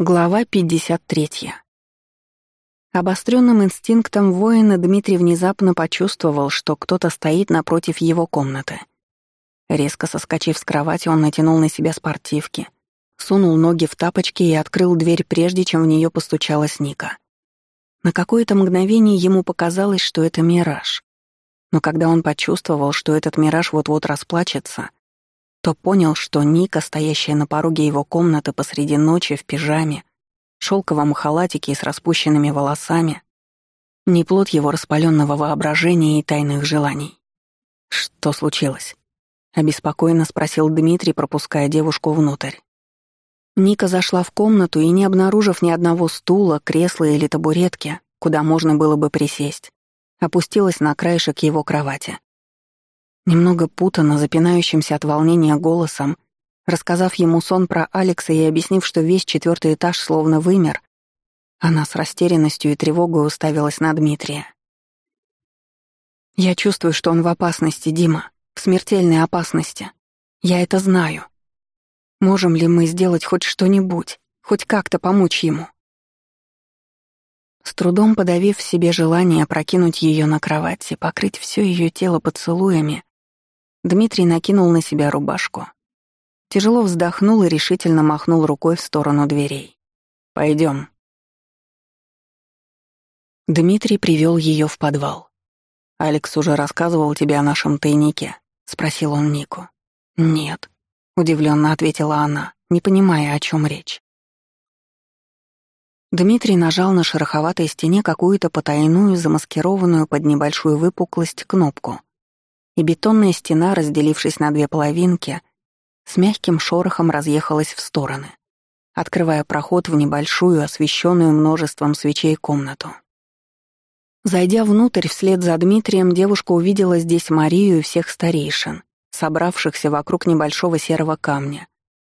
Глава 53. Обостренным инстинктом воина Дмитрий внезапно почувствовал, что кто-то стоит напротив его комнаты. Резко соскочив с кровати, он натянул на себя спортивки, сунул ноги в тапочки и открыл дверь, прежде чем в нее постучалась Ника. На какое-то мгновение ему показалось, что это мираж. Но когда он почувствовал, что этот мираж вот-вот расплачется, то понял, что Ника, стоящая на пороге его комнаты посреди ночи в пижаме, шелковом халатике и с распущенными волосами, не плод его распаленного воображения и тайных желаний. «Что случилось?» — обеспокоенно спросил Дмитрий, пропуская девушку внутрь. Ника зашла в комнату и, не обнаружив ни одного стула, кресла или табуретки, куда можно было бы присесть, опустилась на краешек его кровати. Немного путано, запинающимся от волнения голосом, рассказав ему сон про Алекса и объяснив, что весь четвертый этаж словно вымер, она с растерянностью и тревогой уставилась на Дмитрия. «Я чувствую, что он в опасности, Дима, в смертельной опасности. Я это знаю. Можем ли мы сделать хоть что-нибудь, хоть как-то помочь ему?» С трудом подавив в себе желание прокинуть ее на кровать и покрыть все ее тело поцелуями, Дмитрий накинул на себя рубашку. Тяжело вздохнул и решительно махнул рукой в сторону дверей. Пойдем. Дмитрий привел ее в подвал. «Алекс уже рассказывал тебе о нашем тайнике?» — спросил он Нику. «Нет», — удивленно ответила она, не понимая, о чем речь. Дмитрий нажал на шероховатой стене какую-то потайную, замаскированную под небольшую выпуклость кнопку — и бетонная стена, разделившись на две половинки, с мягким шорохом разъехалась в стороны, открывая проход в небольшую, освещенную множеством свечей комнату. Зайдя внутрь вслед за Дмитрием, девушка увидела здесь Марию и всех старейшин, собравшихся вокруг небольшого серого камня,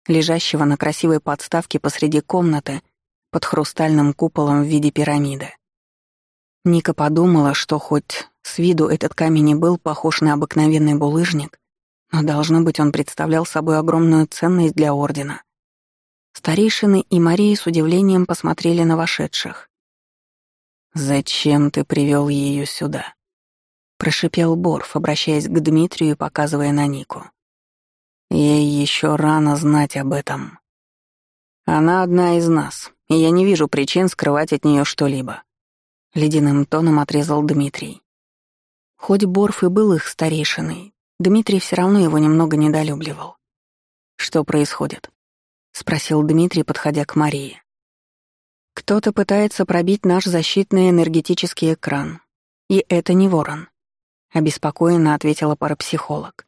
лежащего на красивой подставке посреди комнаты под хрустальным куполом в виде пирамиды. Ника подумала, что хоть с виду этот камень не был похож на обыкновенный булыжник, но, должно быть, он представлял собой огромную ценность для Ордена. Старейшины и Мария с удивлением посмотрели на вошедших. «Зачем ты привел ее сюда?» — прошипел Борф, обращаясь к Дмитрию и показывая на Нику. «Ей еще рано знать об этом. Она одна из нас, и я не вижу причин скрывать от нее что-либо. — ледяным тоном отрезал Дмитрий. Хоть Борф и был их старейшиной, Дмитрий все равно его немного недолюбливал. «Что происходит?» — спросил Дмитрий, подходя к Марии. «Кто-то пытается пробить наш защитный энергетический экран. И это не ворон», — обеспокоенно ответила парапсихолог.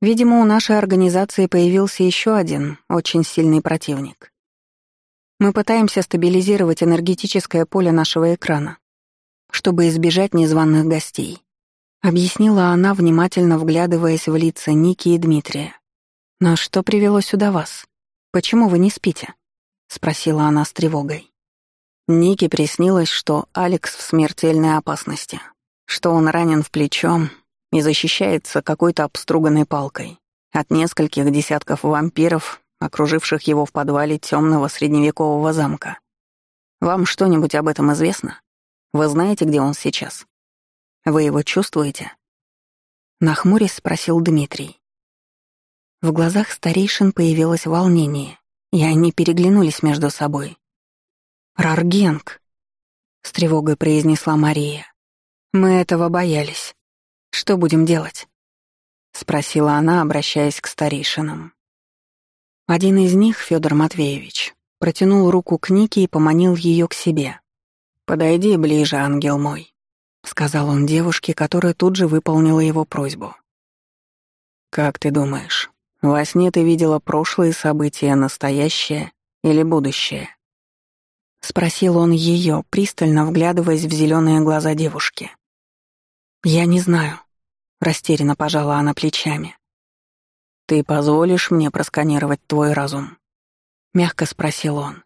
«Видимо, у нашей организации появился еще один очень сильный противник. Мы пытаемся стабилизировать энергетическое поле нашего экрана, чтобы избежать незваных гостей», — объяснила она, внимательно вглядываясь в лица Ники и Дмитрия. «Но что привело сюда вас? Почему вы не спите?» — спросила она с тревогой. Нике приснилось, что Алекс в смертельной опасности, что он ранен в плечо и защищается какой-то обструганной палкой от нескольких десятков вампиров окруживших его в подвале темного средневекового замка. Вам что-нибудь об этом известно? Вы знаете, где он сейчас? Вы его чувствуете? Нахмурясь спросил Дмитрий. В глазах старейшин появилось волнение, и они переглянулись между собой. «Раргенг!» — с тревогой произнесла Мария. «Мы этого боялись. Что будем делать?» — спросила она, обращаясь к старейшинам. Один из них, Федор Матвеевич, протянул руку к Нике и поманил ее к себе. «Подойди ближе, ангел мой», — сказал он девушке, которая тут же выполнила его просьбу. «Как ты думаешь, во сне ты видела прошлые события, настоящее или будущее?» Спросил он ее, пристально вглядываясь в зеленые глаза девушки. «Я не знаю», — растерянно пожала она плечами. «Ты позволишь мне просканировать твой разум?» — мягко спросил он.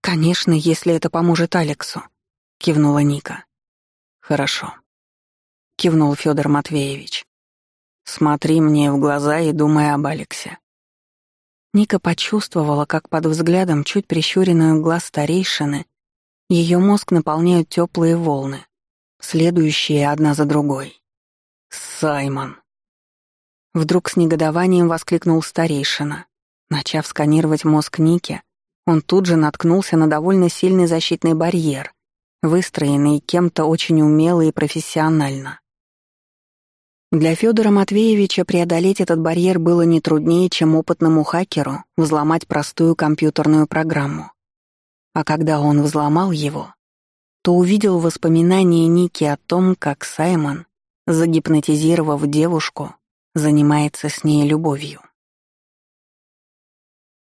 «Конечно, если это поможет Алексу», — кивнула Ника. «Хорошо», — кивнул Федор Матвеевич. «Смотри мне в глаза и думай об Алексе». Ника почувствовала, как под взглядом чуть прищуренную глаз старейшины ее мозг наполняют теплые волны, следующие одна за другой. «Саймон!» Вдруг с негодованием воскликнул старейшина. Начав сканировать мозг Ники, он тут же наткнулся на довольно сильный защитный барьер, выстроенный кем-то очень умело и профессионально. Для Федора Матвеевича преодолеть этот барьер было не труднее, чем опытному хакеру взломать простую компьютерную программу. А когда он взломал его, то увидел воспоминания Ники о том, как Саймон, загипнотизировав девушку, занимается с ней любовью.